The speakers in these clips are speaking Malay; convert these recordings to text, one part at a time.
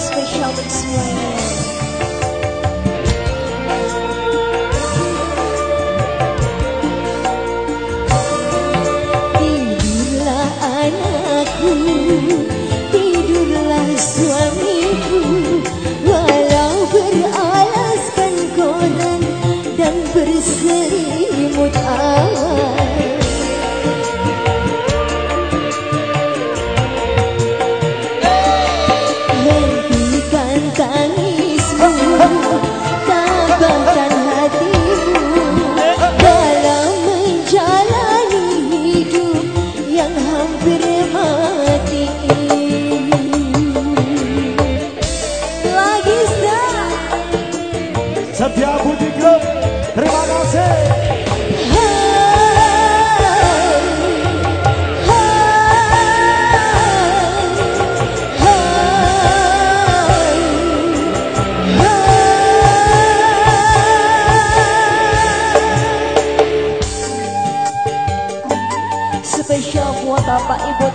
Christ we held its land. Tidurlah anakku, tidurlah suami. Bapak Ibu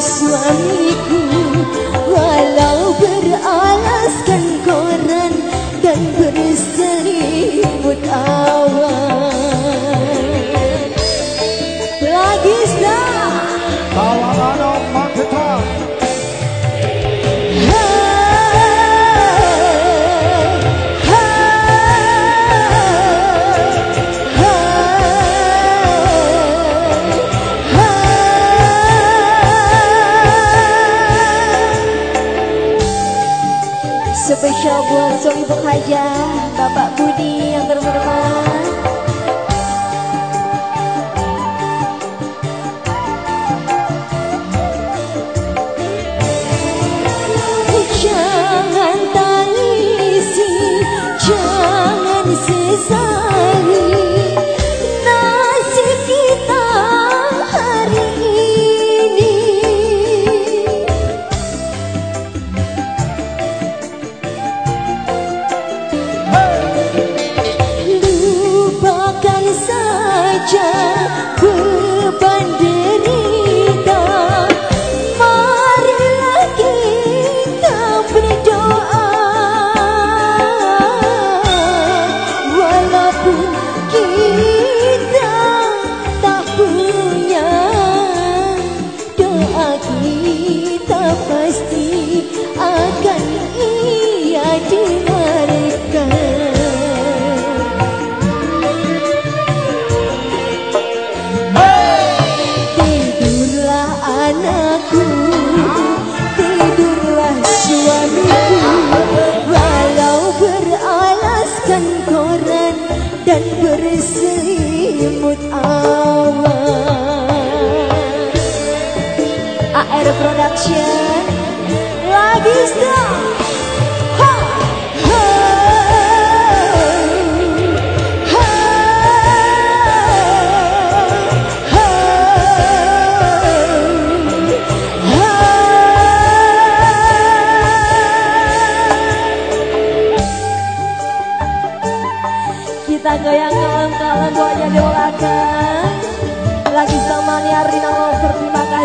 suamiku Walau beralaskan koran Dan berselimut awal buat suami pekerja, bapak budi. chance. kemarin dan berselimut awan. AR Production lagi stop.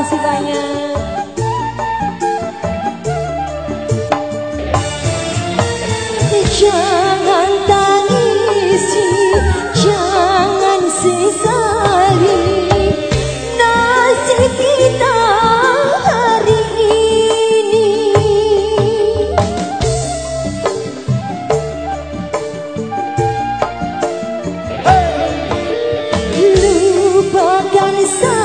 kasih banyak. Jangan tangisi, jangan sesali Nasib kita hari ini! Lupakan saya.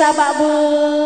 Rosa Babu.